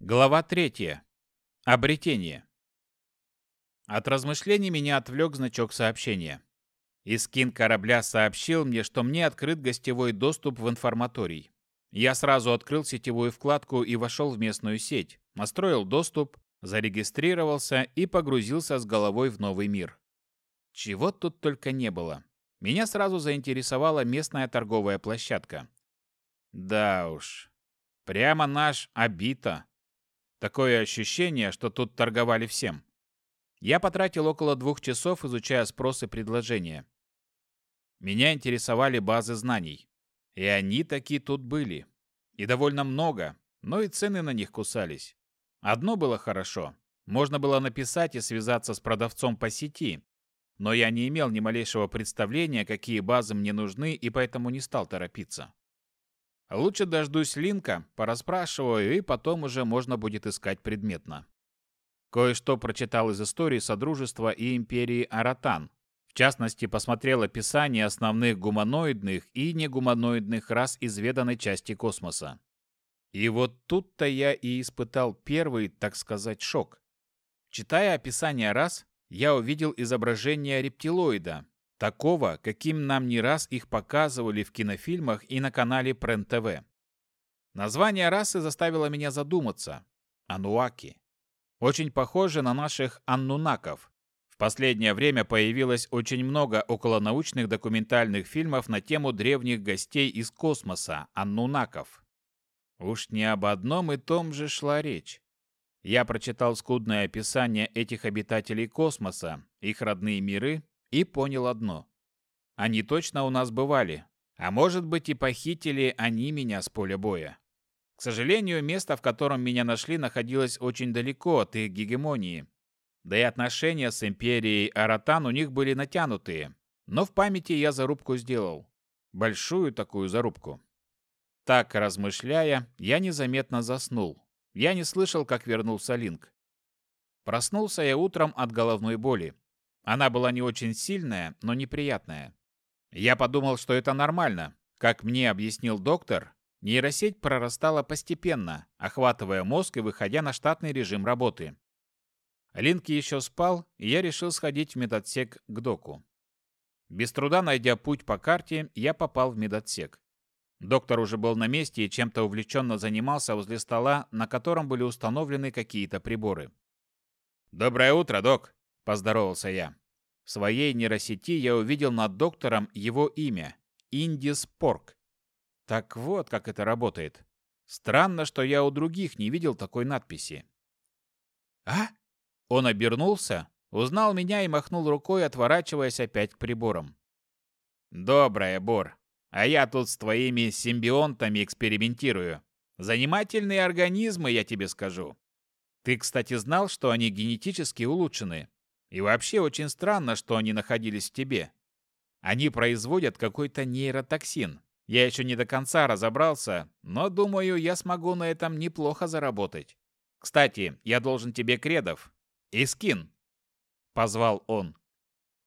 Глава третья. Обретение. От размышлений меня отвлек значок сообщения. Искин корабля сообщил мне, что мне открыт гостевой доступ в информаторий. Я сразу открыл сетевую вкладку и вошел в местную сеть, настроил доступ, зарегистрировался и погрузился с головой в новый мир. Чего тут только не было. Меня сразу заинтересовала местная торговая площадка. Да уж, прямо наш Абита. Такое ощущение, что тут торговали всем. Я потратил около двух часов, изучая спрос и предложения. Меня интересовали базы знаний. И они такие тут были. И довольно много, но и цены на них кусались. Одно было хорошо. Можно было написать и связаться с продавцом по сети. Но я не имел ни малейшего представления, какие базы мне нужны, и поэтому не стал торопиться. Лучше дождусь Линка, пораспрашиваю, и потом уже можно будет искать предметно. Кое-что прочитал из истории Содружества и Империи Аратан. В частности, посмотрел описание основных гуманоидных и негуманоидных рас изведанной части космоса. И вот тут-то я и испытал первый, так сказать, шок. Читая описание рас, я увидел изображение рептилоида, такого, каким нам не раз их показывали в кинофильмах и на канале Прен ТВ. Название расы заставило меня задуматься. Ануаки. Очень похоже на наших аннунаков. В последнее время появилось очень много околонаучных документальных фильмов на тему древних гостей из космоса, аннунаков. Уж не об одном и том же шла речь. Я прочитал скудное описание этих обитателей космоса, их родные миры, и понял одно. Они точно у нас бывали, а может быть и похитили они меня с поля боя. К сожалению, место, в котором меня нашли, находилось очень далеко от их гегемонии. Да и отношения с империей Аратан у них были натянутые. Но в памяти я зарубку сделал. Большую такую зарубку. Так, размышляя, я незаметно заснул. Я не слышал, как вернулся Линк. Проснулся я утром от головной боли. Она была не очень сильная, но неприятная. Я подумал, что это нормально. Как мне объяснил доктор, Нейросеть прорастала постепенно, охватывая мозг и выходя на штатный режим работы. Линки еще спал, и я решил сходить в медотсек к доку. Без труда найдя путь по карте, я попал в медотсек. Доктор уже был на месте и чем-то увлеченно занимался возле стола, на котором были установлены какие-то приборы. «Доброе утро, док!» – поздоровался я. В своей нейросети я увидел над доктором его имя – Индис Порк. Так вот, как это работает. Странно, что я у других не видел такой надписи. «А?» Он обернулся, узнал меня и махнул рукой, отворачиваясь опять к приборам. «Доброе, Бор. А я тут с твоими симбионтами экспериментирую. Занимательные организмы, я тебе скажу. Ты, кстати, знал, что они генетически улучшены? И вообще очень странно, что они находились в тебе. Они производят какой-то нейротоксин, я еще не до конца разобрался, но думаю, я смогу на этом неплохо заработать. Кстати, я должен тебе кредов. И скин. Позвал он.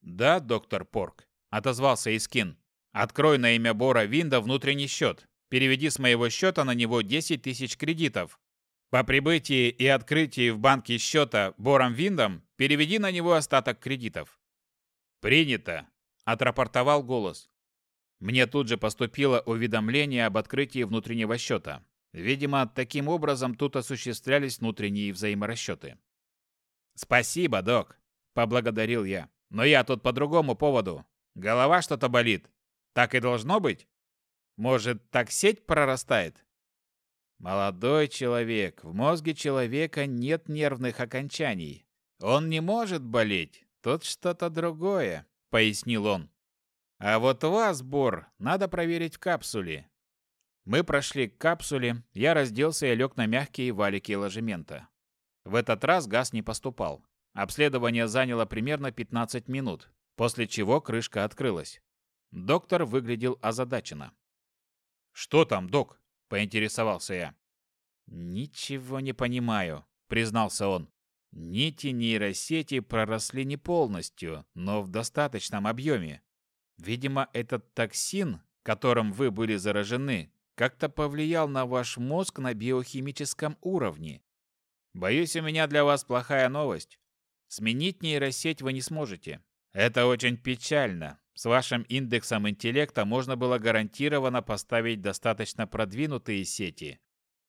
Да, доктор Порк. Отозвался Искин. Открой на имя Бора Винда внутренний счет. Переведи с моего счета на него 10 тысяч кредитов. По прибытии и открытии в банке счета Бором Виндом переведи на него остаток кредитов. Принято, отрапортовал голос. Мне тут же поступило уведомление об открытии внутреннего счета. Видимо, таким образом тут осуществлялись внутренние взаиморасчеты. «Спасибо, док», — поблагодарил я. «Но я тут по другому поводу. Голова что-то болит. Так и должно быть? Может, так сеть прорастает?» «Молодой человек, в мозге человека нет нервных окончаний. Он не может болеть. Тут что-то другое», — пояснил он. А вот вас, Бор, надо проверить в капсуле. Мы прошли к капсуле, я разделся и лег на мягкие валики ложемента. В этот раз газ не поступал. Обследование заняло примерно 15 минут, после чего крышка открылась. Доктор выглядел озадаченно. «Что там, док?» – поинтересовался я. «Ничего не понимаю», – признался он. «Нити нейросети проросли не полностью, но в достаточном объеме. Видимо, этот токсин, которым вы были заражены, как-то повлиял на ваш мозг на биохимическом уровне. Боюсь, у меня для вас плохая новость. Сменить нейросеть вы не сможете. Это очень печально. С вашим индексом интеллекта можно было гарантированно поставить достаточно продвинутые сети.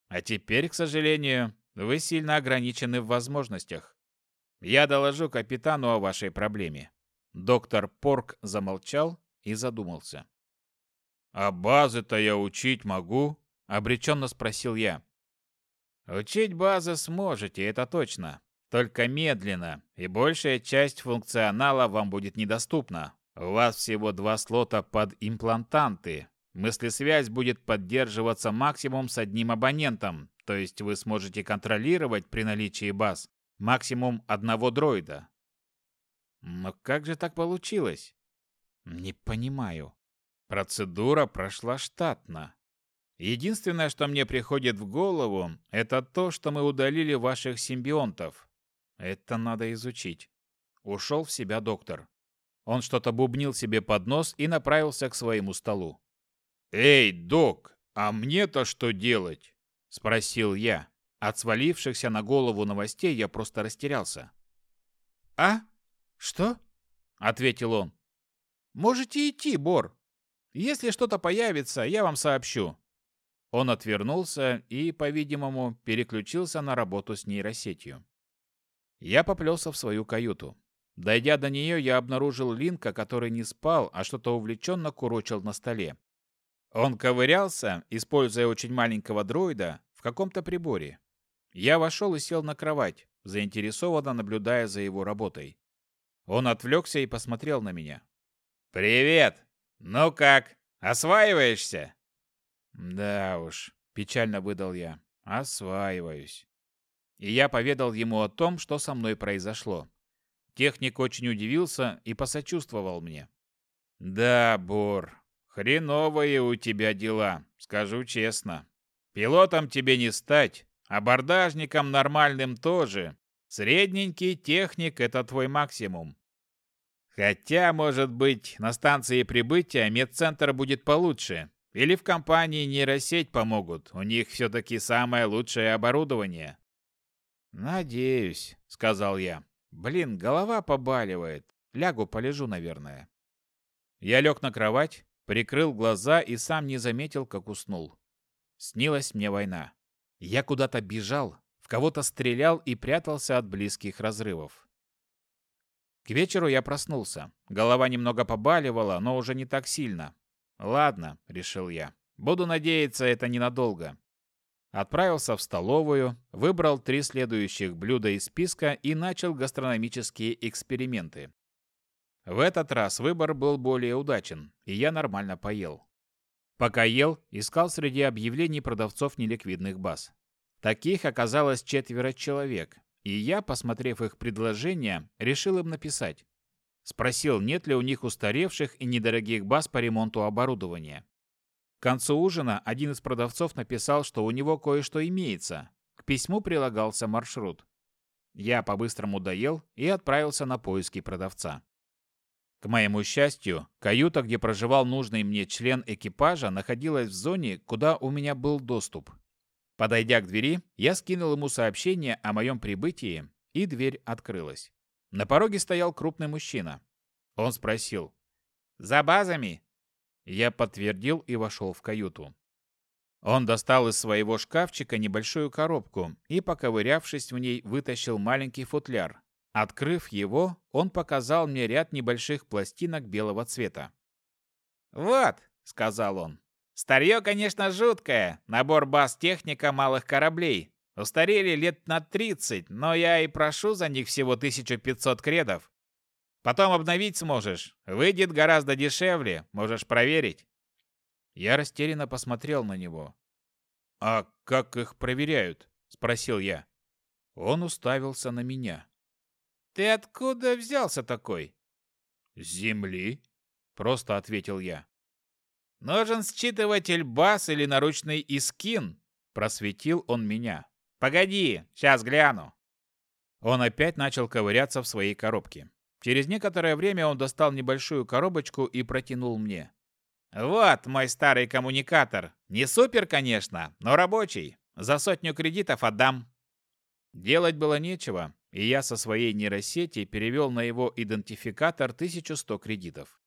А теперь, к сожалению, вы сильно ограничены в возможностях. Я доложу капитану о вашей проблеме. Доктор Порк замолчал и задумался. «А базы-то я учить могу?» — обреченно спросил я. «Учить базы сможете, это точно. Только медленно, и большая часть функционала вам будет недоступна. У вас всего два слота под имплантанты. Мыслесвязь будет поддерживаться максимум с одним абонентом, то есть вы сможете контролировать при наличии баз максимум одного дроида. Но как же так получилось? Не понимаю. Процедура прошла штатно. Единственное, что мне приходит в голову, это то, что мы удалили ваших симбионтов. Это надо изучить. Ушел в себя доктор. Он что-то бубнил себе под нос и направился к своему столу. «Эй, док, а мне-то что делать?» – спросил я. От свалившихся на голову новостей я просто растерялся. «А? Что?» – ответил он. «Можете идти, Бор. Если что-то появится, я вам сообщу». Он отвернулся и, по-видимому, переключился на работу с нейросетью. Я поплелся в свою каюту. Дойдя до нее, я обнаружил Линка, который не спал, а что-то увлеченно курочил на столе. Он ковырялся, используя очень маленького дроида, в каком-то приборе. Я вошел и сел на кровать, заинтересованно наблюдая за его работой. Он отвлекся и посмотрел на меня. «Привет! Ну как, осваиваешься?» «Да уж», — печально выдал я, — «осваиваюсь». И я поведал ему о том, что со мной произошло. Техник очень удивился и посочувствовал мне. «Да, Бор, хреновые у тебя дела, скажу честно. Пилотом тебе не стать, абордажником нормальным тоже. Средненький техник — это твой максимум. Хотя, может быть, на станции прибытия медцентр будет получше. Или в компании нейросеть помогут. У них все-таки самое лучшее оборудование. «Надеюсь», — сказал я. «Блин, голова побаливает. Лягу, полежу, наверное». Я лег на кровать, прикрыл глаза и сам не заметил, как уснул. Снилась мне война. Я куда-то бежал, в кого-то стрелял и прятался от близких разрывов. К вечеру я проснулся. Голова немного побаливала, но уже не так сильно. «Ладно», — решил я. «Буду надеяться, это ненадолго». Отправился в столовую, выбрал три следующих блюда из списка и начал гастрономические эксперименты. В этот раз выбор был более удачен, и я нормально поел. Пока ел, искал среди объявлений продавцов неликвидных баз. Таких оказалось четверо человек, и я, посмотрев их предложения, решил им написать. Спросил, нет ли у них устаревших и недорогих баз по ремонту оборудования. К концу ужина один из продавцов написал, что у него кое-что имеется. К письму прилагался маршрут. Я по-быстрому доел и отправился на поиски продавца. К моему счастью, каюта, где проживал нужный мне член экипажа, находилась в зоне, куда у меня был доступ. Подойдя к двери, я скинул ему сообщение о моем прибытии, и дверь открылась. На пороге стоял крупный мужчина. Он спросил. «За базами?» Я подтвердил и вошел в каюту. Он достал из своего шкафчика небольшую коробку и, поковырявшись в ней, вытащил маленький футляр. Открыв его, он показал мне ряд небольших пластинок белого цвета. «Вот», — сказал он, — «старье, конечно, жуткое, набор баз техника малых кораблей. Устарели лет на 30, но я и прошу за них всего 1500 кредов. Потом обновить сможешь. Выйдет гораздо дешевле, можешь проверить. Я растерянно посмотрел на него. «А как их проверяют?» – спросил я. Он уставился на меня. «Ты откуда взялся такой?» «С земли», – просто ответил я. «Нужен считыватель баз или наручный искин», – просветил он меня. «Погоди, сейчас гляну». Он опять начал ковыряться в своей коробке. Через некоторое время он достал небольшую коробочку и протянул мне. «Вот мой старый коммуникатор. Не супер, конечно, но рабочий. За сотню кредитов отдам». Делать было нечего, и я со своей нейросети перевел на его идентификатор 1100 кредитов.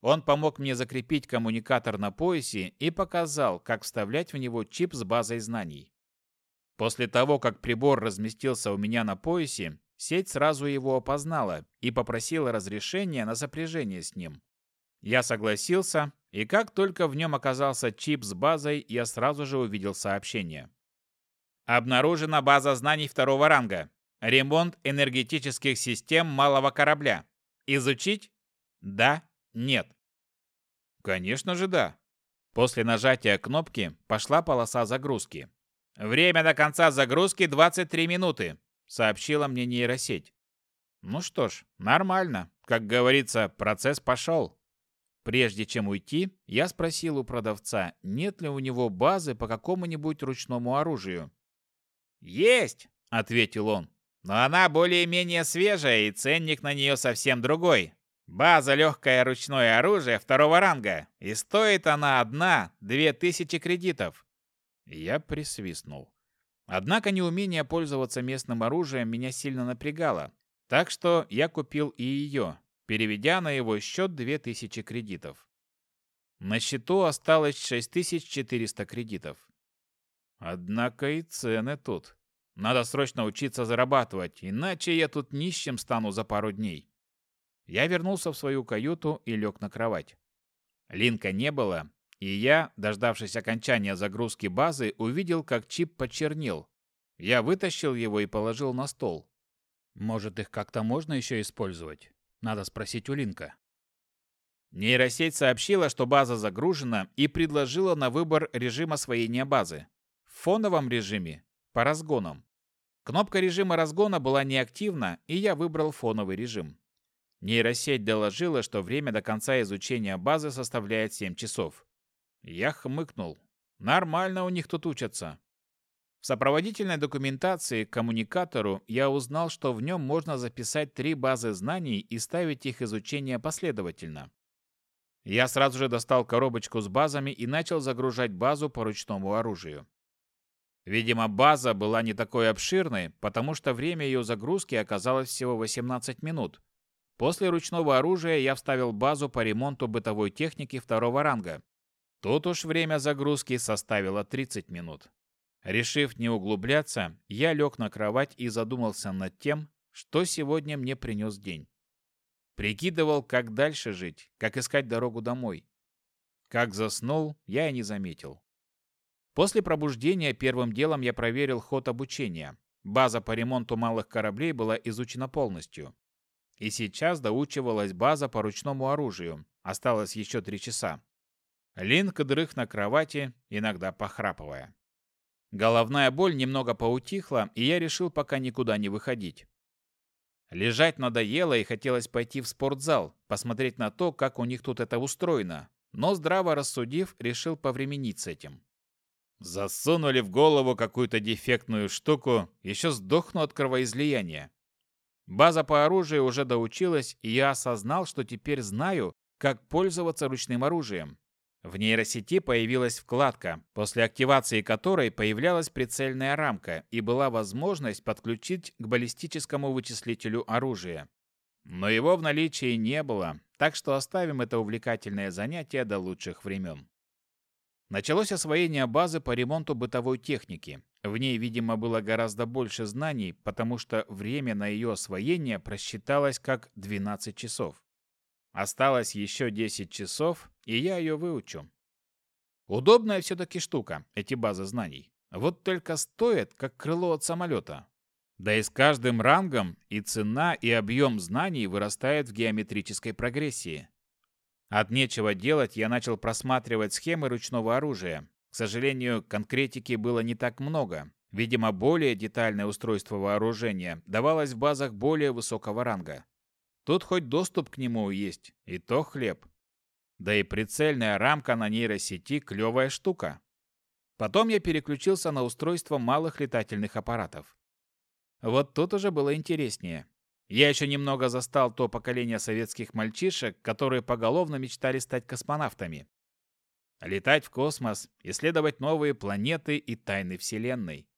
Он помог мне закрепить коммуникатор на поясе и показал, как вставлять в него чип с базой знаний. После того, как прибор разместился у меня на поясе, сеть сразу его опознала и попросила разрешения на сопряжение с ним. Я согласился, и как только в нем оказался чип с базой, я сразу же увидел сообщение. Обнаружена база знаний второго ранга. Ремонт энергетических систем малого корабля. Изучить? Да, нет. Конечно же да. После нажатия кнопки пошла полоса загрузки. Время до конца загрузки 23 минуты, сообщила мне нейросеть. Ну что ж, нормально. Как говорится, процесс пошел. Прежде чем уйти, я спросил у продавца, нет ли у него базы по какому-нибудь ручному оружию. «Есть!» — ответил он. «Но она более-менее свежая, и ценник на нее совсем другой. База легкое ручное оружие второго ранга, и стоит она одна две тысячи кредитов». Я присвистнул. Однако неумение пользоваться местным оружием меня сильно напрягало, так что я купил и ее, переведя на его счет 2000 кредитов. На счету осталось 6400 кредитов. Однако и цены тут. Надо срочно учиться зарабатывать, иначе я тут нищим стану за пару дней. Я вернулся в свою каюту и лег на кровать. Линка не было, и я, дождавшись окончания загрузки базы, увидел, как чип почернел. Я вытащил его и положил на стол. Может, их как-то можно еще использовать? Надо спросить у Линка. Нейросеть сообщила, что база загружена и предложила на выбор режим освоения базы в фоновом режиме, по разгонам. Кнопка режима разгона была неактивна, и я выбрал фоновый режим. Нейросеть доложила, что время до конца изучения базы составляет 7 часов. Я хмыкнул. Нормально у них тут учатся. В сопроводительной документации к коммуникатору я узнал, что в нем можно записать три базы знаний и ставить их изучение последовательно. Я сразу же достал коробочку с базами и начал загружать базу по ручному оружию. Видимо, база была не такой обширной, потому что время ее загрузки оказалось всего 18 минут. После ручного оружия я вставил базу по ремонту бытовой техники второго ранга. Тут уж время загрузки составило 30 минут. Решив не углубляться, я лег на кровать и задумался над тем, что сегодня мне принес день. Прикидывал, как дальше жить, как искать дорогу домой. Как заснул, я и не заметил. После пробуждения первым делом я проверил ход обучения. База по ремонту малых кораблей была изучена полностью. И сейчас доучивалась база по ручному оружию. Осталось еще три часа. Линк дрых на кровати, иногда похрапывая. Головная боль немного поутихла, и я решил пока никуда не выходить. Лежать надоело и хотелось пойти в спортзал, посмотреть на то, как у них тут это устроено. Но здраво рассудив, решил повременить с этим. Засунули в голову какую-то дефектную штуку, еще сдохну от кровоизлияния. База по оружию уже доучилась, и я осознал, что теперь знаю, как пользоваться ручным оружием. В нейросети появилась вкладка, после активации которой появлялась прицельная рамка и была возможность подключить к баллистическому вычислителю оружие. Но его в наличии не было, так что оставим это увлекательное занятие до лучших времен. Началось освоение базы по ремонту бытовой техники. В ней, видимо, было гораздо больше знаний, потому что время на ее освоение просчиталось как 12 часов. Осталось еще 10 часов, и я ее выучу. Удобная все-таки штука, эти базы знаний. Вот только стоят, как крыло от самолета. Да и с каждым рангом и цена, и объем знаний вырастает в геометрической прогрессии. От нечего делать я начал просматривать схемы ручного оружия. К сожалению, конкретики было не так много. Видимо, более детальное устройство вооружения давалось в базах более высокого ранга. Тут хоть доступ к нему есть, и то хлеб. Да и прицельная рамка на нейросети – клевая штука. Потом я переключился на устройство малых летательных аппаратов. Вот тут уже было интереснее. Я еще немного застал то поколение советских мальчишек, которые поголовно мечтали стать космонавтами. Летать в космос, исследовать новые планеты и тайны Вселенной.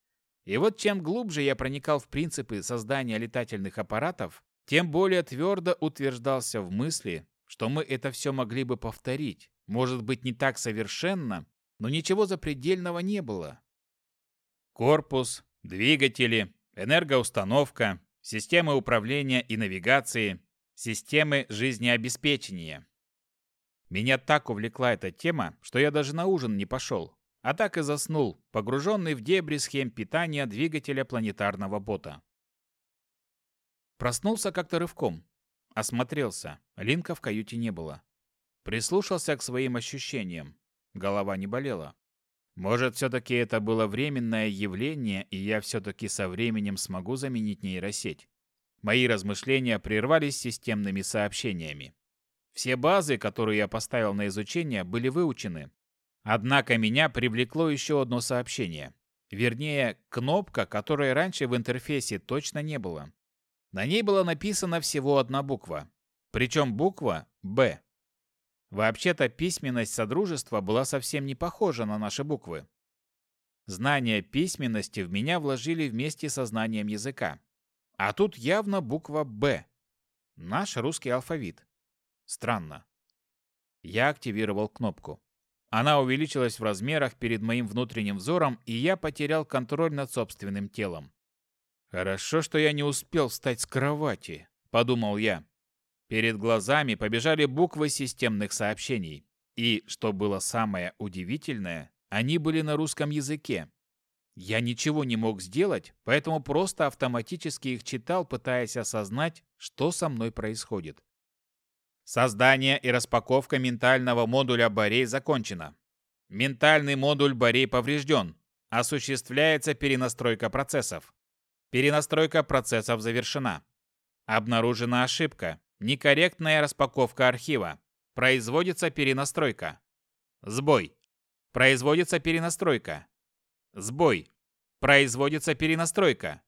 И вот чем глубже я проникал в принципы создания летательных аппаратов, тем более твердо утверждался в мысли, что мы это все могли бы повторить. Может быть, не так совершенно, но ничего запредельного не было. Корпус, двигатели, энергоустановка, системы управления и навигации, системы жизнеобеспечения. Меня так увлекла эта тема, что я даже на ужин не пошел, а так и заснул, погруженный в дебри схем питания двигателя планетарного бота. Проснулся как-то рывком. Осмотрелся. Линка в каюте не было. Прислушался к своим ощущениям. Голова не болела. Может, все-таки это было временное явление, и я все-таки со временем смогу заменить нейросеть. Мои размышления прервались системными сообщениями. Все базы, которые я поставил на изучение, были выучены. Однако меня привлекло еще одно сообщение. Вернее, кнопка, которой раньше в интерфейсе точно не было. На ней была написана всего одна буква. Причем буква «Б». Вообще-то письменность Содружества была совсем не похожа на наши буквы. Знание письменности в меня вложили вместе со знанием языка. А тут явно буква «Б». Наш русский алфавит. Странно. Я активировал кнопку. Она увеличилась в размерах перед моим внутренним взором, и я потерял контроль над собственным телом. «Хорошо, что я не успел встать с кровати», — подумал я. Перед глазами побежали буквы системных сообщений. И, что было самое удивительное, они были на русском языке. Я ничего не мог сделать, поэтому просто автоматически их читал, пытаясь осознать, что со мной происходит. Создание и распаковка ментального модуля Борей закончено. Ментальный модуль Борей поврежден. Осуществляется перенастройка процессов. Перенастройка процессов завершена. Обнаружена ошибка. Некорректная распаковка архива. Производится перенастройка. Сбой. Производится перенастройка. Сбой. Производится перенастройка.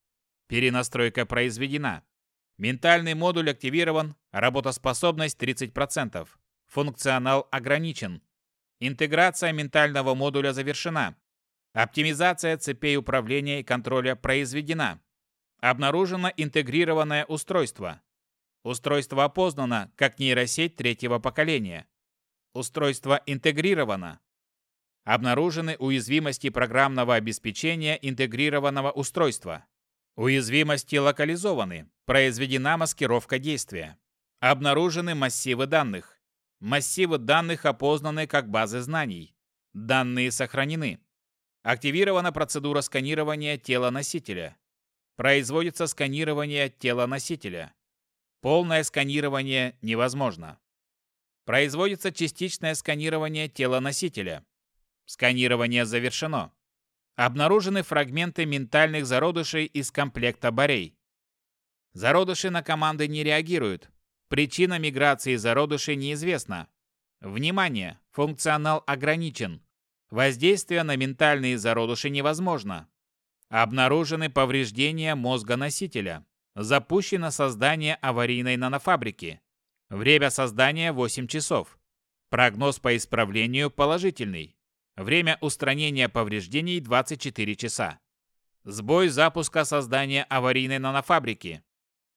Перенастройка произведена. Ментальный модуль активирован. Работоспособность 30%. Функционал ограничен. Интеграция ментального модуля завершена. Оптимизация цепей управления и контроля произведена. Обнаружено интегрированное устройство. Устройство опознано как нейросеть третьего поколения. Устройство интегрировано. Обнаружены уязвимости программного обеспечения интегрированного устройства. Уязвимости локализованы. Произведена маскировка действия. Обнаружены массивы данных. Массивы данных опознаны как базы знаний. Данные сохранены. Активирована процедура сканирования тела носителя. Производится сканирование тела носителя. Полное сканирование невозможно. Производится частичное сканирование тела носителя. Сканирование завершено. Обнаружены фрагменты ментальных зародышей из комплекта Борей. Зародыши на команды не реагируют. Причина миграции зародышей неизвестна. Внимание! Функционал ограничен. Воздействие на ментальные зародыши невозможно. Обнаружены повреждения мозга носителя. Запущено создание аварийной нанофабрики. Время создания 8 часов. Прогноз по исправлению положительный. Время устранения повреждений 24 часа. Сбой запуска создания аварийной нанофабрики.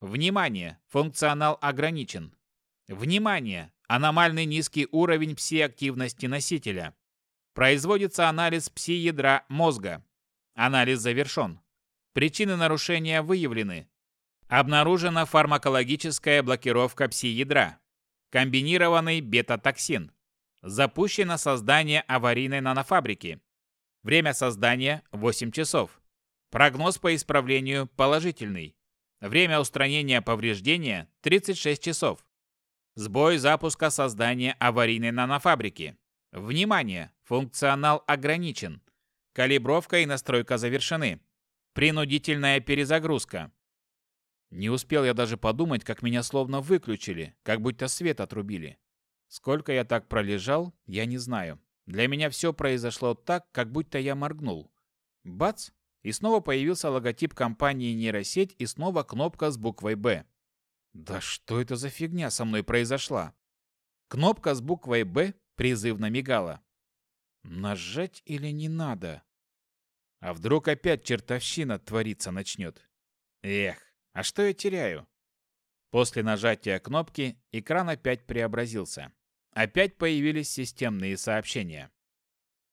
Внимание! Функционал ограничен. Внимание! Аномальный низкий уровень пси-активности носителя. Производится анализ пси-ядра мозга. Анализ завершен. Причины нарушения выявлены. Обнаружена фармакологическая блокировка пси-ядра. Комбинированный бета-токсин. Запущено создание аварийной нанофабрики. Время создания 8 часов. Прогноз по исправлению положительный. Время устранения повреждения 36 часов. Сбой запуска создания аварийной нанофабрики. Внимание! Функционал ограничен. Калибровка и настройка завершены. Принудительная перезагрузка. Не успел я даже подумать, как меня словно выключили, как будто свет отрубили. Сколько я так пролежал, я не знаю. Для меня все произошло так, как будто я моргнул. Бац! И снова появился логотип компании нейросеть и снова кнопка с буквой «Б». Да что это за фигня со мной произошла? Кнопка с буквой «Б» призывно мигала. Нажать или не надо? А вдруг опять чертовщина твориться начнет? Эх, а что я теряю? После нажатия кнопки экран опять преобразился. Опять появились системные сообщения.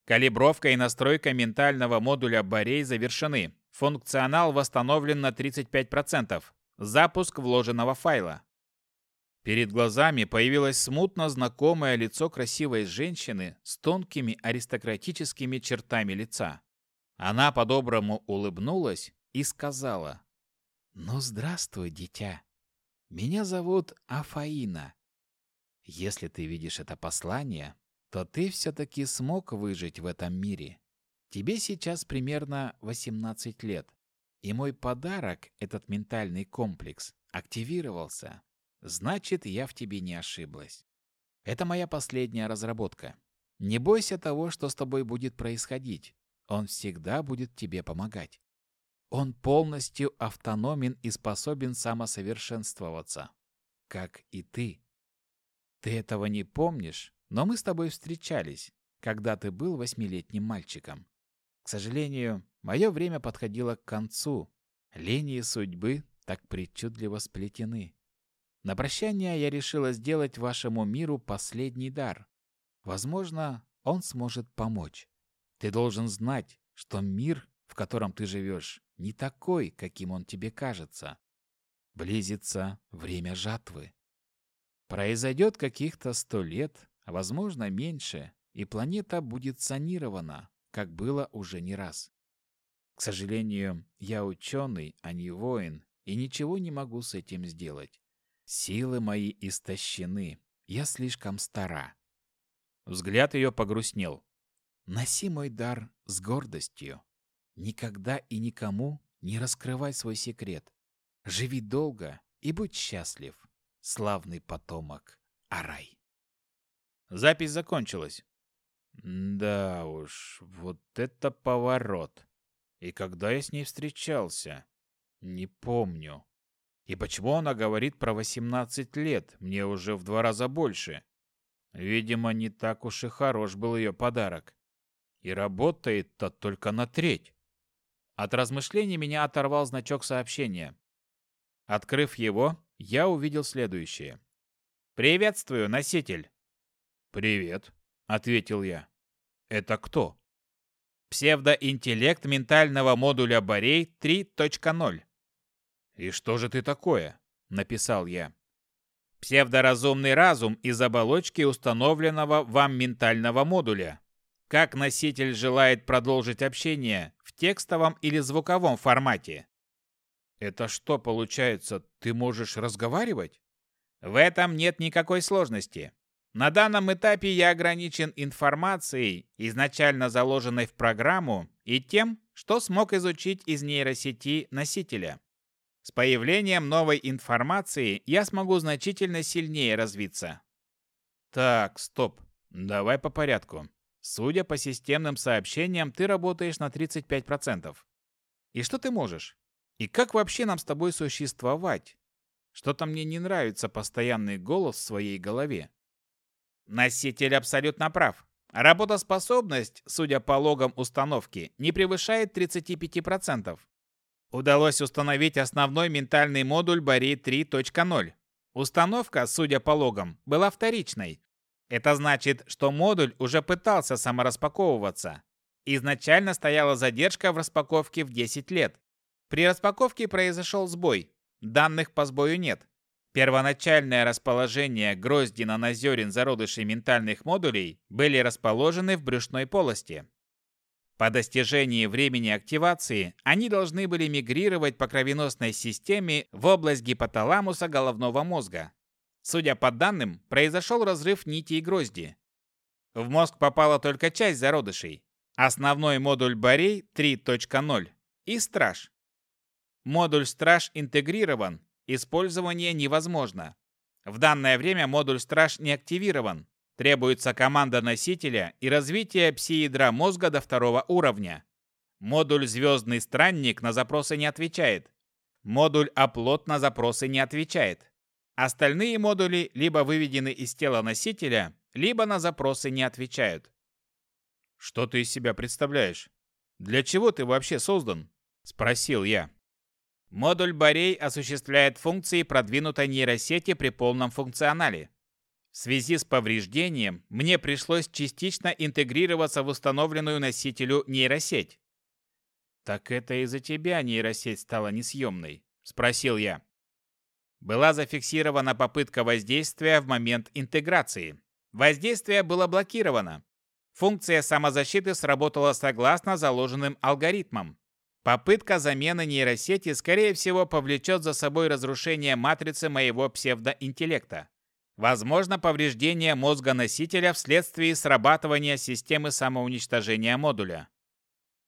Калибровка и настройка ментального модуля Борей завершены. Функционал восстановлен на 35%. Запуск вложенного файла. Перед глазами появилось смутно знакомое лицо красивой женщины с тонкими аристократическими чертами лица. Она по-доброму улыбнулась и сказала, «Ну, здравствуй, дитя. Меня зовут Афаина. Если ты видишь это послание, то ты все-таки смог выжить в этом мире. Тебе сейчас примерно 18 лет, и мой подарок, этот ментальный комплекс, активировался. Значит, я в тебе не ошиблась. Это моя последняя разработка. Не бойся того, что с тобой будет происходить. Он всегда будет тебе помогать. Он полностью автономен и способен самосовершенствоваться, как и ты. Ты этого не помнишь, но мы с тобой встречались, когда ты был восьмилетним мальчиком. К сожалению, мое время подходило к концу. Линии судьбы так причудливо сплетены. На прощание я решила сделать вашему миру последний дар. Возможно, он сможет помочь. Ты должен знать, что мир, в котором ты живешь, не такой, каким он тебе кажется. Близится время жатвы. Произойдет каких-то сто лет, возможно меньше, и планета будет санирована, как было уже не раз. К сожалению, я ученый, а не воин, и ничего не могу с этим сделать. Силы мои истощены, я слишком стара. Взгляд ее погрустнел. Носи мой дар с гордостью. Никогда и никому не раскрывай свой секрет. Живи долго и будь счастлив славный потомок Арай. Запись закончилась. Да уж, вот это поворот. И когда я с ней встречался? Не помню. И почему она говорит про 18 лет, мне уже в два раза больше? Видимо, не так уж и хорош был ее подарок. И работает-то только на треть. От размышлений меня оторвал значок сообщения. Открыв его, я увидел следующее. «Приветствую, носитель!» «Привет», — ответил я. «Это кто?» «Псевдоинтеллект ментального модуля Борей 3.0». «И что же ты такое?» — написал я. «Псевдоразумный разум из оболочки установленного вам ментального модуля. Как носитель желает продолжить общение в текстовом или звуковом формате?» Это что получается, ты можешь разговаривать? В этом нет никакой сложности. На данном этапе я ограничен информацией, изначально заложенной в программу, и тем, что смог изучить из нейросети носителя. С появлением новой информации я смогу значительно сильнее развиться. Так, стоп. Давай по порядку. Судя по системным сообщениям, ты работаешь на 35%. И что ты можешь? И как вообще нам с тобой существовать? Что-то мне не нравится постоянный голос в своей голове. Носитель абсолютно прав. Работоспособность, судя по логам установки, не превышает 35%. Удалось установить основной ментальный модуль Бори 3.0. Установка, судя по логам, была вторичной. Это значит, что модуль уже пытался самораспаковываться. Изначально стояла задержка в распаковке в 10 лет. При распаковке произошел сбой. Данных по сбою нет. Первоначальное расположение грозди нанозерен зародышей ментальных модулей были расположены в брюшной полости. По достижении времени активации они должны были мигрировать по кровеносной системе в область гипоталамуса головного мозга. Судя по данным, произошел разрыв нити и грозди. В мозг попала только часть зародышей. Основной модуль Борей 3.0 и Страж Модуль «Страж» интегрирован, использование невозможно. В данное время модуль «Страж» не активирован. Требуется команда носителя и развитие пси-ядра мозга до второго уровня. Модуль «Звездный странник» на запросы не отвечает. Модуль «Оплот» на запросы не отвечает. Остальные модули либо выведены из тела носителя, либо на запросы не отвечают. Что ты из себя представляешь? Для чего ты вообще создан? Спросил я. Модуль Борей осуществляет функции продвинутой нейросети при полном функционале. В связи с повреждением мне пришлось частично интегрироваться в установленную носителю нейросеть. «Так это из-за тебя нейросеть стала несъемной?» – спросил я. Была зафиксирована попытка воздействия в момент интеграции. Воздействие было блокировано. Функция самозащиты сработала согласно заложенным алгоритмам. Попытка замены нейросети, скорее всего, повлечет за собой разрушение матрицы моего псевдоинтеллекта. Возможно, повреждение мозга носителя вследствие срабатывания системы самоуничтожения модуля.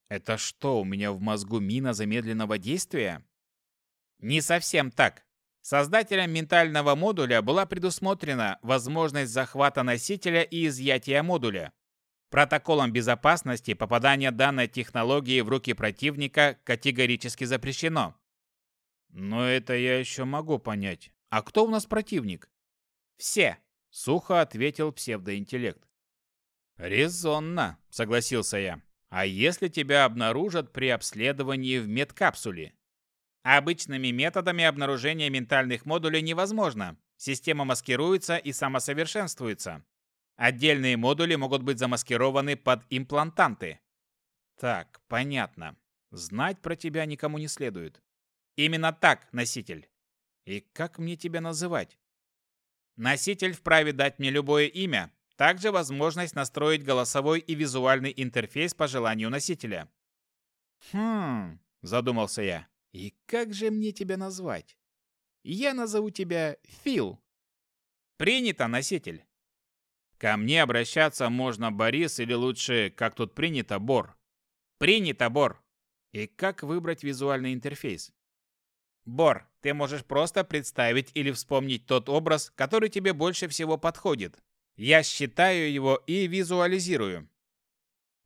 Это что, у меня в мозгу мина замедленного действия? Не совсем так. Создателям ментального модуля была предусмотрена возможность захвата носителя и изъятия модуля. Протоколом безопасности попадание данной технологии в руки противника категорически запрещено. Но это я еще могу понять. А кто у нас противник? Все, сухо ответил псевдоинтеллект. Резонно, согласился я. А если тебя обнаружат при обследовании в медкапсуле? Обычными методами обнаружения ментальных модулей невозможно. Система маскируется и самосовершенствуется. Отдельные модули могут быть замаскированы под имплантанты. Так, понятно. Знать про тебя никому не следует. Именно так, носитель. И как мне тебя называть? Носитель вправе дать мне любое имя, также возможность настроить голосовой и визуальный интерфейс по желанию носителя. Хм, задумался я. И как же мне тебя назвать? Я назову тебя Фил. Принято, носитель. Ко мне обращаться можно Борис или лучше, как тут принято, Бор. Принято, Бор. И как выбрать визуальный интерфейс? Бор, ты можешь просто представить или вспомнить тот образ, который тебе больше всего подходит. Я считаю его и визуализирую.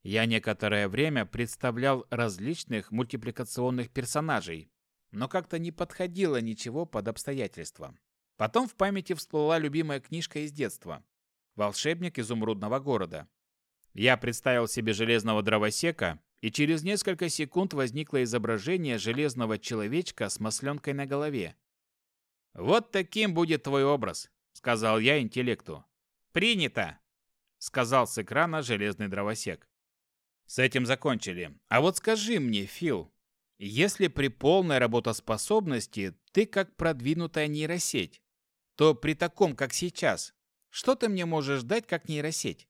Я некоторое время представлял различных мультипликационных персонажей, но как-то не подходило ничего под обстоятельства. Потом в памяти всплыла любимая книжка из детства «Волшебник изумрудного города». Я представил себе железного дровосека, и через несколько секунд возникло изображение железного человечка с масленкой на голове. «Вот таким будет твой образ», — сказал я интеллекту. «Принято!» — сказал с экрана железный дровосек. С этим закончили. А вот скажи мне, Фил, если при полной работоспособности ты как продвинутая нейросеть, то при таком, как сейчас, что ты мне можешь дать как нейросеть?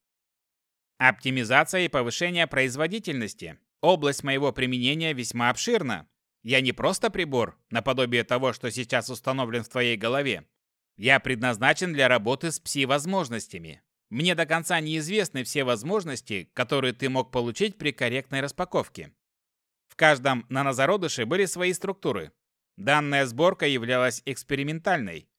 Оптимизация и повышение производительности. Область моего применения весьма обширна. Я не просто прибор, наподобие того, что сейчас установлен в твоей голове. Я предназначен для работы с пси-возможностями. Мне до конца неизвестны все возможности, которые ты мог получить при корректной распаковке. В каждом нанозародыше были свои структуры. Данная сборка являлась экспериментальной.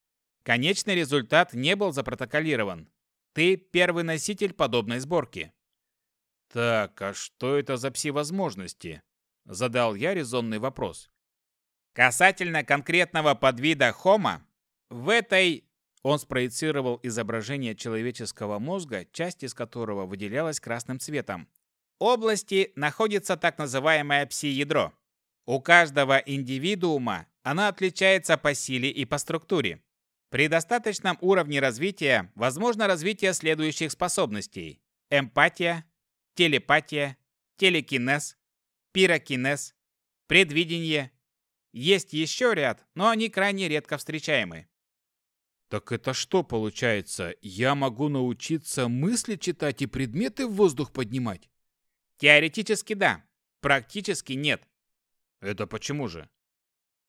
Конечный результат не был запротоколирован. Ты первый носитель подобной сборки. Так, а что это за пси-возможности? Задал я резонный вопрос. Касательно конкретного подвида Homo, в этой он спроецировал изображение человеческого мозга, часть из которого выделялась красным цветом. области находится так называемое пси-ядро. У каждого индивидуума она отличается по силе и по структуре. При достаточном уровне развития возможно развитие следующих способностей. Эмпатия, телепатия, телекинез, пирокинез, предвидение. Есть еще ряд, но они крайне редко встречаемы. Так это что получается? Я могу научиться мысли читать и предметы в воздух поднимать? Теоретически да, практически нет. Это почему же?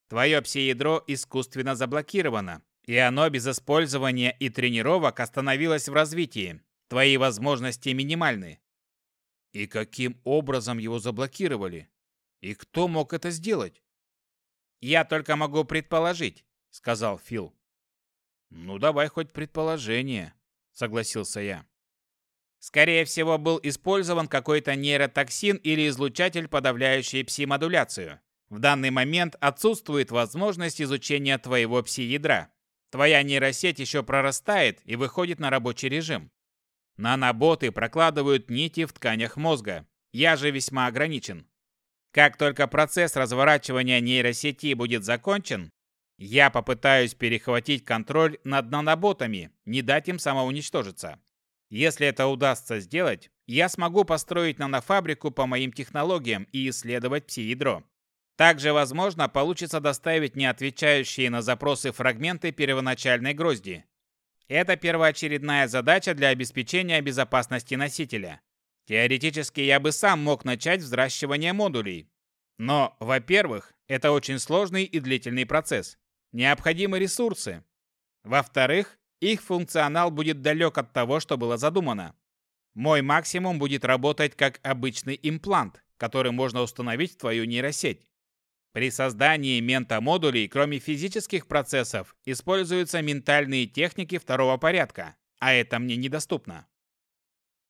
Твое пси-ядро искусственно заблокировано, и оно без использования и тренировок остановилось в развитии. Твои возможности минимальны. И каким образом его заблокировали? И кто мог это сделать? Я только могу предположить, сказал Фил. «Ну, давай хоть предположение», — согласился я. Скорее всего, был использован какой-то нейротоксин или излучатель, подавляющий пси-модуляцию. В данный момент отсутствует возможность изучения твоего пси-ядра. Твоя нейросеть еще прорастает и выходит на рабочий режим. Наноботы прокладывают нити в тканях мозга. Я же весьма ограничен. Как только процесс разворачивания нейросети будет закончен, я попытаюсь перехватить контроль над наноботами, не дать им самоуничтожиться. Если это удастся сделать, я смогу построить нанофабрику по моим технологиям и исследовать пси-ядро. Также, возможно, получится доставить неотвечающие на запросы фрагменты первоначальной грозди. Это первоочередная задача для обеспечения безопасности носителя. Теоретически я бы сам мог начать взращивание модулей. Но, во-первых, это очень сложный и длительный процесс. Необходимы ресурсы. Во-вторых, их функционал будет далек от того, что было задумано. Мой максимум будет работать как обычный имплант, который можно установить в твою нейросеть. При создании ментамодулей, кроме физических процессов, используются ментальные техники второго порядка, а это мне недоступно.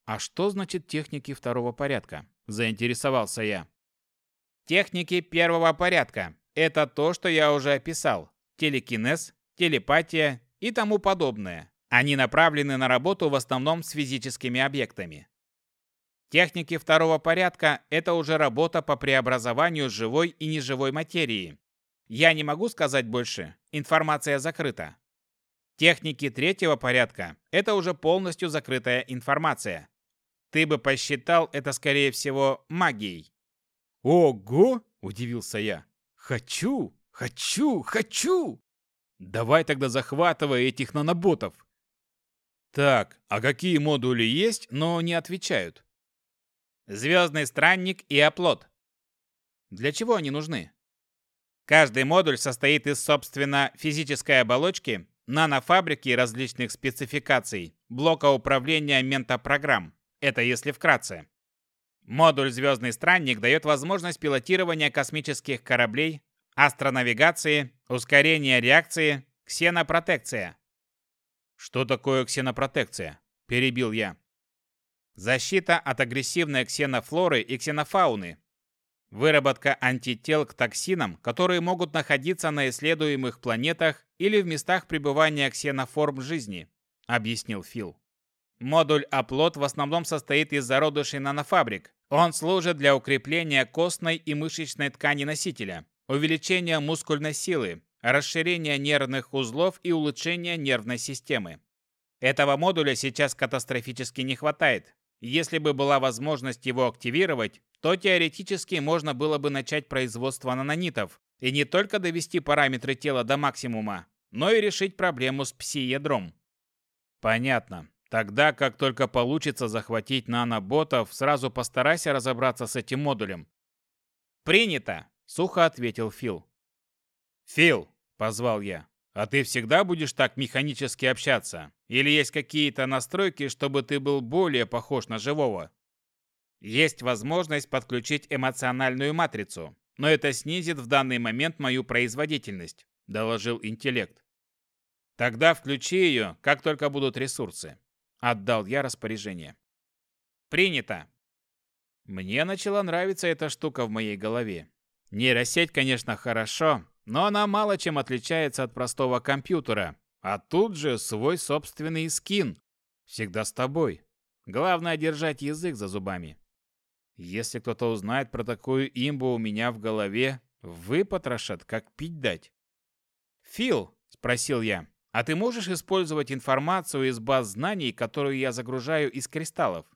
А что значит техники второго порядка? Заинтересовался я. Техники первого порядка – это то, что я уже описал. Телекинез, телепатия и тому подобное. Они направлены на работу в основном с физическими объектами. Техники второго порядка – это уже работа по преобразованию живой и неживой материи. Я не могу сказать больше, информация закрыта. Техники третьего порядка – это уже полностью закрытая информация. Ты бы посчитал это, скорее всего, магией. «Ого!» – удивился я. «Хочу! Хочу! Хочу!» «Давай тогда захватывай этих наноботов!» «Так, а какие модули есть, но не отвечают?» Звездный странник и оплот. Для чего они нужны? Каждый модуль состоит из, собственно, физической оболочки, нанофабрики различных спецификаций, блока управления ментопрограмм. Это если вкратце. Модуль «Звездный странник» дает возможность пилотирования космических кораблей, астронавигации, ускорения реакции, ксенопротекция. «Что такое ксенопротекция?» – перебил я. Защита от агрессивной ксенофлоры и ксенофауны. Выработка антител к токсинам, которые могут находиться на исследуемых планетах или в местах пребывания ксеноформ жизни, объяснил Фил. Модуль оплот в основном состоит из зародышей нанофабрик. Он служит для укрепления костной и мышечной ткани носителя, увеличения мускульной силы, расширения нервных узлов и улучшения нервной системы. Этого модуля сейчас катастрофически не хватает, если бы была возможность его активировать, то теоретически можно было бы начать производство нанонитов и не только довести параметры тела до максимума, но и решить проблему с пси-ядром. Понятно. Тогда, как только получится захватить наноботов, сразу постарайся разобраться с этим модулем. Принято, сухо ответил Фил. Фил, позвал я. А ты всегда будешь так механически общаться? Или есть какие-то настройки, чтобы ты был более похож на живого? Есть возможность подключить эмоциональную матрицу, но это снизит в данный момент мою производительность, доложил интеллект. Тогда включи ее, как только будут ресурсы. Отдал я распоряжение. Принято. Мне начала нравиться эта штука в моей голове. Нейросеть, конечно, хорошо, но она мало чем отличается от простого компьютера. А тут же свой собственный скин. Всегда с тобой. Главное держать язык за зубами. Если кто-то узнает про такую имбу у меня в голове, выпотрошат, как пить дать. «Фил», — спросил я, — «а ты можешь использовать информацию из баз знаний, которую я загружаю из кристаллов?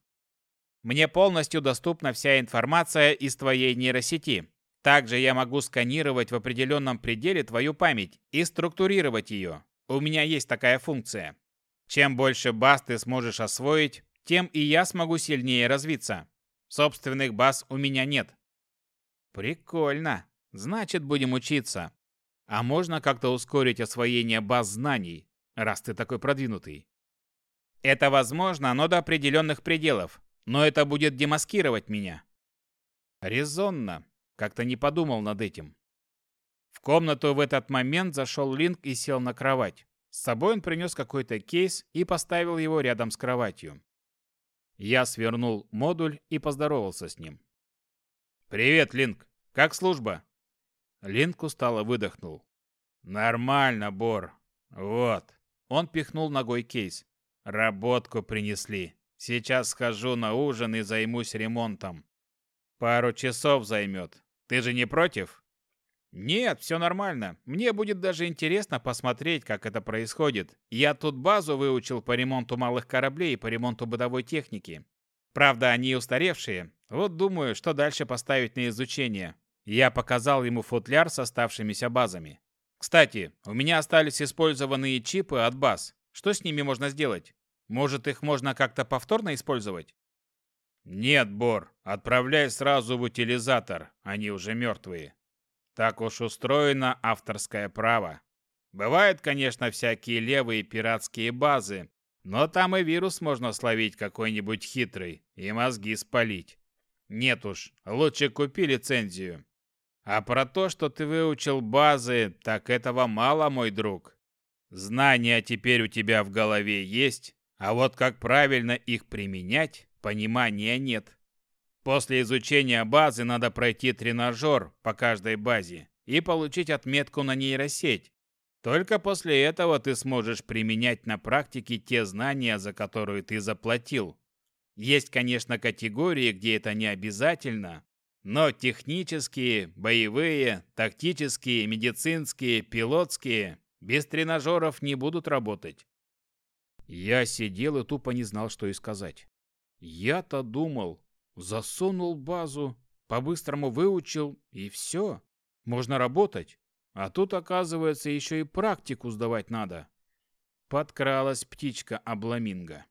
Мне полностью доступна вся информация из твоей нейросети, также я могу сканировать в определенном пределе твою память и структурировать ее. У меня есть такая функция. Чем больше баз ты сможешь освоить, тем и я смогу сильнее развиться. Собственных баз у меня нет. Прикольно. Значит, будем учиться. А можно как-то ускорить освоение баз знаний, раз ты такой продвинутый? Это возможно, но до определенных пределов. Но это будет демаскировать меня. Резонно. Как-то не подумал над этим. В комнату в этот момент зашел Линк и сел на кровать. С собой он принес какой-то кейс и поставил его рядом с кроватью. Я свернул модуль и поздоровался с ним. «Привет, Линк. Как служба?» Линк устало выдохнул. «Нормально, Бор. Вот». Он пихнул ногой кейс. «Работку принесли. Сейчас схожу на ужин и займусь ремонтом. Пару часов займет. Ты же не против?» «Нет, все нормально. Мне будет даже интересно посмотреть, как это происходит. Я тут базу выучил по ремонту малых кораблей и по ремонту бытовой техники. Правда, они устаревшие. Вот думаю, что дальше поставить на изучение. Я показал ему футляр с оставшимися базами. Кстати, у меня остались использованные чипы от баз. Что с ними можно сделать? Может, их можно как-то повторно использовать? Нет, Бор, отправляй сразу в утилизатор, они уже мертвые. Так уж устроено авторское право. Бывают, конечно, всякие левые пиратские базы, но там и вирус можно словить какой-нибудь хитрый и мозги спалить. Нет уж, лучше купи лицензию. А про то, что ты выучил базы, так этого мало, мой друг. Знания теперь у тебя в голове есть, а вот как правильно их применять, понимания нет. После изучения базы надо пройти тренажер по каждой базе и получить отметку на нейросеть. Только после этого ты сможешь применять на практике те знания, за которые ты заплатил. Есть, конечно, категории, где это не обязательно, но технические, боевые, тактические, медицинские, пилотские без тренажеров не будут работать. Я сидел и тупо не знал, что и сказать. Я-то думал, Засунул базу, по-быстрому выучил, и все. Можно работать. А тут, оказывается, еще и практику сдавать надо. Подкралась птичка Обламинго.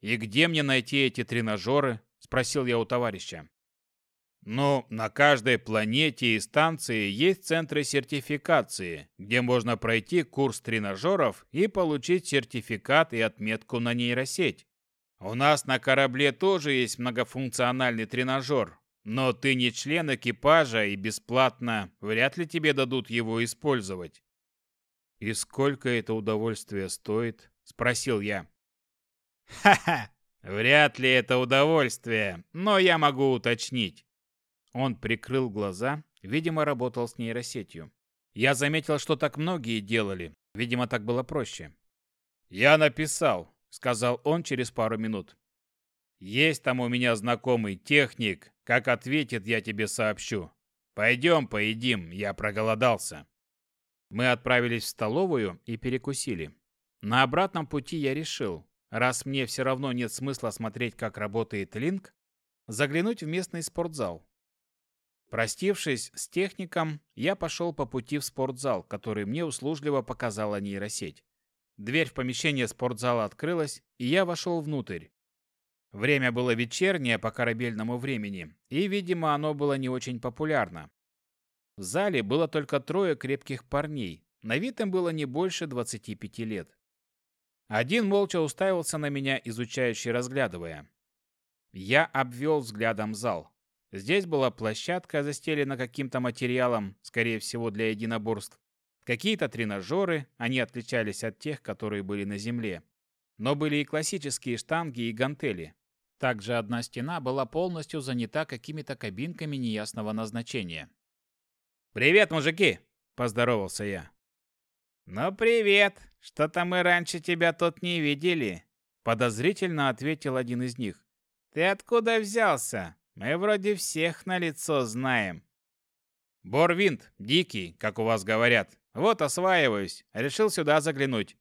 «И где мне найти эти тренажеры?» – спросил я у товарища. Ну, на каждой планете и станции есть центры сертификации, где можно пройти курс тренажеров и получить сертификат и отметку на нейросеть. У нас на корабле тоже есть многофункциональный тренажер, но ты не член экипажа и бесплатно вряд ли тебе дадут его использовать. И сколько это удовольствие стоит? спросил я. Ха-ха. Вряд ли это удовольствие, но я могу уточнить. Он прикрыл глаза, видимо, работал с нейросетью. Я заметил, что так многие делали. Видимо, так было проще. Я написал сказал он через пару минут. Есть там у меня знакомый техник. Как ответит, я тебе сообщу. Пойдем поедим, я проголодался. Мы отправились в столовую и перекусили. На обратном пути я решил, раз мне все равно нет смысла смотреть, как работает линк, заглянуть в местный спортзал. Простившись с техником, я пошел по пути в спортзал, который мне услужливо показала нейросеть. Дверь в помещение спортзала открылась, и я вошел внутрь. Время было вечернее по корабельному времени, и, видимо, оно было не очень популярно. В зале было только трое крепких парней, на вид им было не больше 25 лет. Один молча уставился на меня, изучающий разглядывая. Я обвел взглядом зал. Здесь была площадка, застелена каким-то материалом, скорее всего для единоборств. Какие-то тренажеры, они отличались от тех, которые были на земле. Но были и классические штанги и гантели. Также одна стена была полностью занята какими-то кабинками неясного назначения. «Привет, мужики!» – поздоровался я. «Ну, привет! Что-то мы раньше тебя тут не видели!» Подозрительно ответил один из них. «Ты откуда взялся? Мы вроде всех на лицо знаем». «Борвинт, дикий, как у вас говорят. Вот осваиваюсь, решил сюда заглянуть.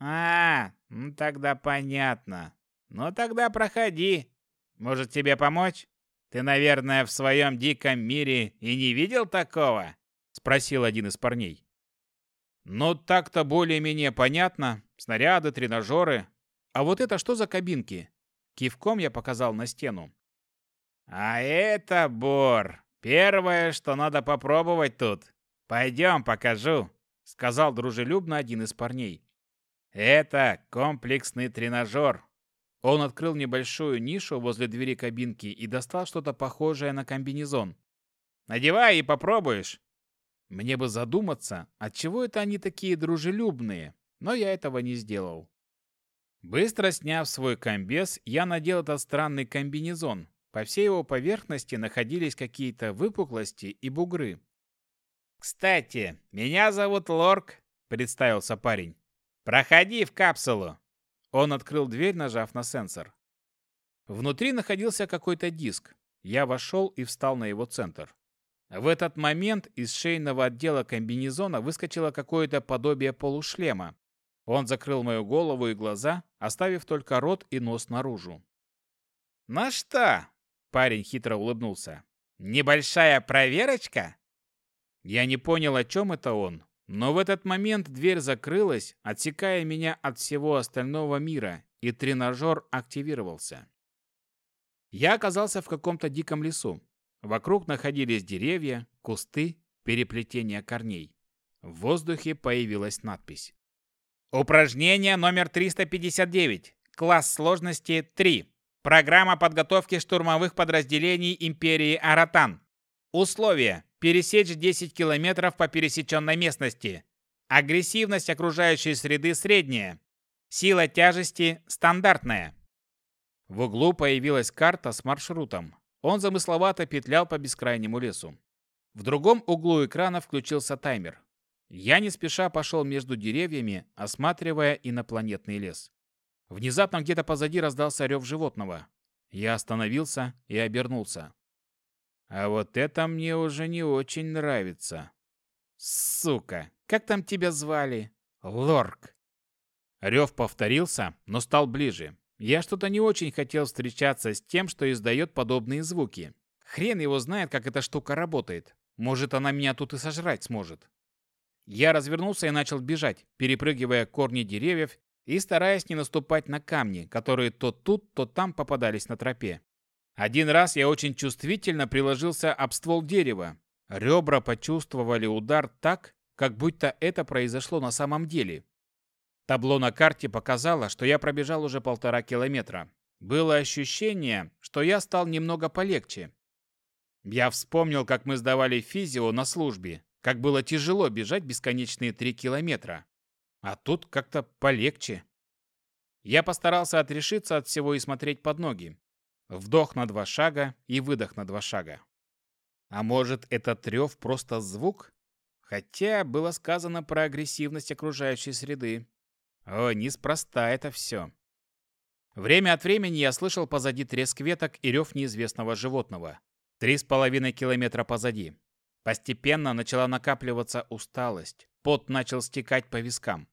А, ну тогда понятно. Ну тогда проходи. Может тебе помочь? Ты, наверное, в своем диком мире и не видел такого? Спросил один из парней. Ну так-то более-менее понятно. Снаряды, тренажеры. А вот это что за кабинки? Кивком я показал на стену. А это Бор. Первое, что надо попробовать тут. «Пойдем, покажу», — сказал дружелюбно один из парней. «Это комплексный тренажер». Он открыл небольшую нишу возле двери кабинки и достал что-то похожее на комбинезон. «Надевай и попробуешь». Мне бы задуматься, отчего это они такие дружелюбные, но я этого не сделал. Быстро сняв свой комбез, я надел этот странный комбинезон. По всей его поверхности находились какие-то выпуклости и бугры, «Кстати, меня зовут Лорк», — представился парень. «Проходи в капсулу». Он открыл дверь, нажав на сенсор. Внутри находился какой-то диск. Я вошел и встал на его центр. В этот момент из шейного отдела комбинезона выскочило какое-то подобие полушлема. Он закрыл мою голову и глаза, оставив только рот и нос наружу. «Ну что?» – парень хитро улыбнулся. «Небольшая проверочка?» Я не понял, о чем это он, но в этот момент дверь закрылась, отсекая меня от всего остального мира, и тренажер активировался. Я оказался в каком-то диком лесу. Вокруг находились деревья, кусты, переплетения корней. В воздухе появилась надпись. Упражнение номер 359. Класс сложности 3. Программа подготовки штурмовых подразделений Империи Аратан. Условия. Пересечь 10 километров по пересеченной местности. Агрессивность окружающей среды средняя. Сила тяжести стандартная. В углу появилась карта с маршрутом. Он замысловато петлял по бескрайнему лесу. В другом углу экрана включился таймер. Я не спеша пошел между деревьями, осматривая инопланетный лес. Внезапно где-то позади раздался рев животного. Я остановился и обернулся. А вот это мне уже не очень нравится. Сука, как там тебя звали? Лорк. Рев повторился, но стал ближе. Я что-то не очень хотел встречаться с тем, что издает подобные звуки. Хрен его знает, как эта штука работает. Может, она меня тут и сожрать сможет. Я развернулся и начал бежать, перепрыгивая корни деревьев и стараясь не наступать на камни, которые то тут, то там попадались на тропе. Один раз я очень чувствительно приложился об ствол дерева. Ребра почувствовали удар так, как будто это произошло на самом деле. Табло на карте показало, что я пробежал уже полтора километра. Было ощущение, что я стал немного полегче. Я вспомнил, как мы сдавали физио на службе, как было тяжело бежать бесконечные три километра. А тут как-то полегче. Я постарался отрешиться от всего и смотреть под ноги. Вдох на два шага и выдох на два шага. А может, этот рев просто звук? Хотя было сказано про агрессивность окружающей среды. О, неспроста это все. Время от времени я слышал позади треск веток и рев неизвестного животного. Три с половиной километра позади. Постепенно начала накапливаться усталость. Пот начал стекать по вискам.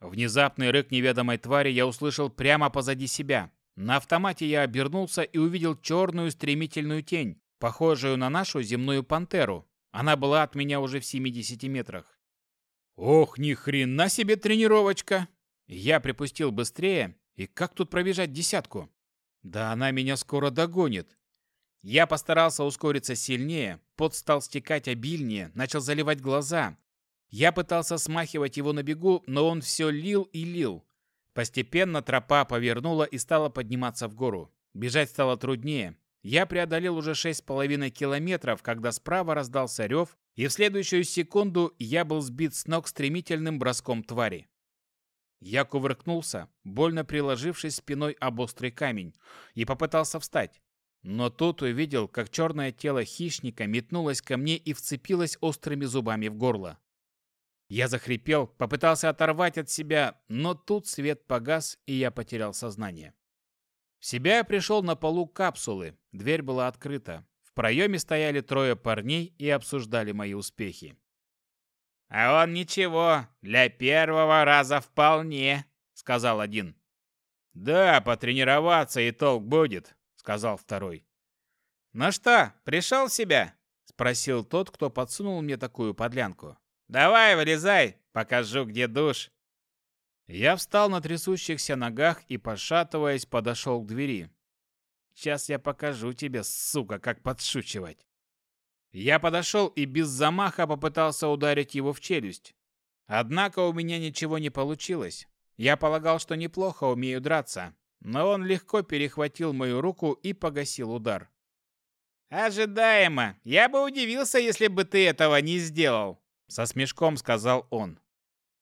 Внезапный рык неведомой твари я услышал прямо позади себя. На автомате я обернулся и увидел черную стремительную тень, похожую на нашу земную пантеру. Она была от меня уже в 70 метрах. Ох, ни хрена себе тренировочка! Я припустил быстрее, и как тут пробежать десятку? Да она меня скоро догонит. Я постарался ускориться сильнее, пот стал стекать обильнее, начал заливать глаза. Я пытался смахивать его на бегу, но он все лил и лил. Постепенно тропа повернула и стала подниматься в гору. Бежать стало труднее. Я преодолел уже шесть с половиной километров, когда справа раздался рев, и в следующую секунду я был сбит с ног стремительным броском твари. Я кувыркнулся, больно приложившись спиной об острый камень, и попытался встать. Но тут увидел, как черное тело хищника метнулось ко мне и вцепилось острыми зубами в горло. Я захрипел, попытался оторвать от себя, но тут свет погас, и я потерял сознание. В себя я пришел на полу капсулы, дверь была открыта проеме стояли трое парней и обсуждали мои успехи. «А он ничего, для первого раза вполне», — сказал один. «Да, потренироваться и толк будет», — сказал второй. «Ну что, пришел в себя?» — спросил тот, кто подсунул мне такую подлянку. «Давай, вылезай, покажу, где душ». Я встал на трясущихся ногах и, пошатываясь, подошел к двери. Сейчас я покажу тебе, сука, как подшучивать. Я подошел и без замаха попытался ударить его в челюсть. Однако у меня ничего не получилось. Я полагал, что неплохо умею драться, но он легко перехватил мою руку и погасил удар. «Ожидаемо. Я бы удивился, если бы ты этого не сделал», — со смешком сказал он.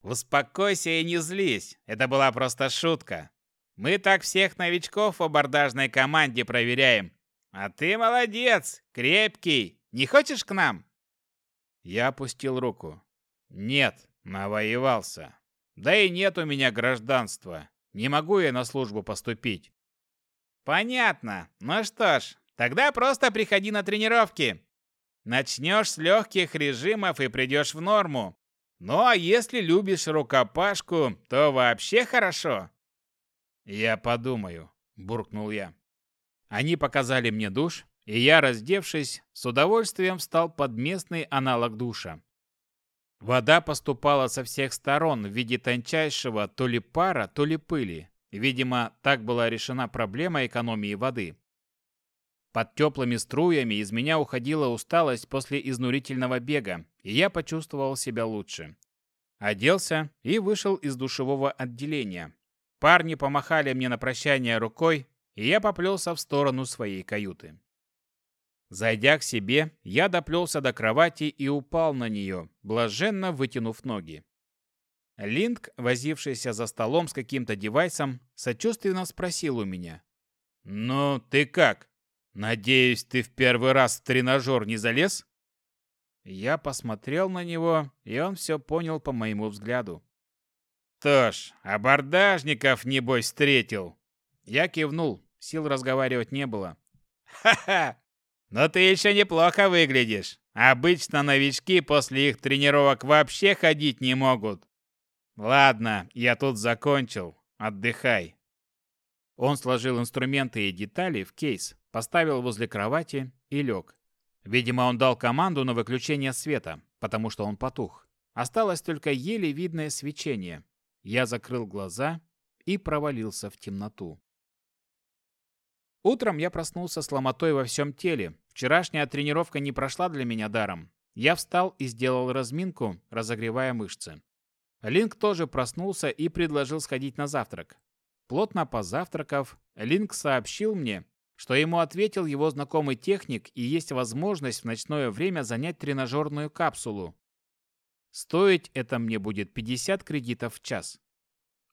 «Успокойся и не злись. Это была просто шутка. Мы так всех новичков в абордажной команде проверяем. А ты молодец, крепкий. Не хочешь к нам? Я опустил руку. Нет, навоевался. Да и нет у меня гражданства. Не могу я на службу поступить. Понятно. Ну что ж, Тогда просто приходи на тренировки. Начнешь с легких режимов и придешь в норму. Ну а если любишь рукопашку, то вообще хорошо. Я подумаю, буркнул я. Они показали мне душ, и я, раздевшись, с удовольствием встал под местный аналог душа. Вода поступала со всех сторон в виде тончайшего то ли пара, то ли пыли. Видимо, так была решена проблема экономии воды. Под теплыми струями из меня уходила усталость после изнурительного бега, и я почувствовал себя лучше. Оделся и вышел из душевого отделения. Парни помахали мне на прощание рукой, и я поплелся в сторону своей каюты. Зайдя к себе, я доплелся до кровати и упал на нее, блаженно вытянув ноги. Линк, возившийся за столом с каким-то девайсом, сочувственно спросил у меня. «Ну, ты как?» «Надеюсь, ты в первый раз в тренажер не залез?» Я посмотрел на него, и он все понял по моему взгляду. «Что ж, абордажников, небось, встретил!» Я кивнул, сил разговаривать не было. «Ха-ха! Но ты еще неплохо выглядишь. Обычно новички после их тренировок вообще ходить не могут. Ладно, я тут закончил. Отдыхай». Он сложил инструменты и детали в кейс, поставил возле кровати и лег. Видимо, он дал команду на выключение света, потому что он потух. Осталось только еле видное свечение. Я закрыл глаза и провалился в темноту. Утром я проснулся с ломотой во всем теле. Вчерашняя тренировка не прошла для меня даром. Я встал и сделал разминку, разогревая мышцы. Линк тоже проснулся и предложил сходить на завтрак. Плотно позавтракав, Линк сообщил мне, что ему ответил его знакомый техник и есть возможность в ночное время занять тренажерную капсулу. Стоить это мне будет 50 кредитов в час.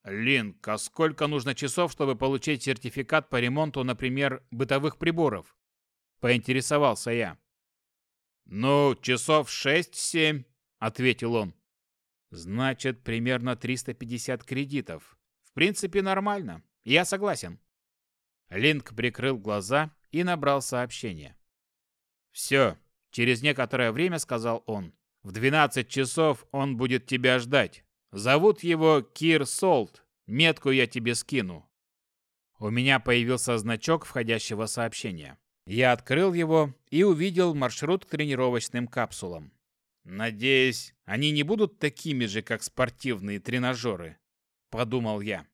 Линк, а сколько нужно часов, чтобы получить сертификат по ремонту, например, бытовых приборов? Поинтересовался я. Ну, часов 6-7, ответил он. Значит, примерно 350 кредитов. В принципе, нормально. Я согласен. Линк прикрыл глаза и набрал сообщение. «Все», — через некоторое время сказал он. «В 12 часов он будет тебя ждать. Зовут его Кир Солт. Метку я тебе скину». У меня появился значок входящего сообщения. Я открыл его и увидел маршрут к тренировочным капсулам. «Надеюсь, они не будут такими же, как спортивные тренажеры», — подумал я.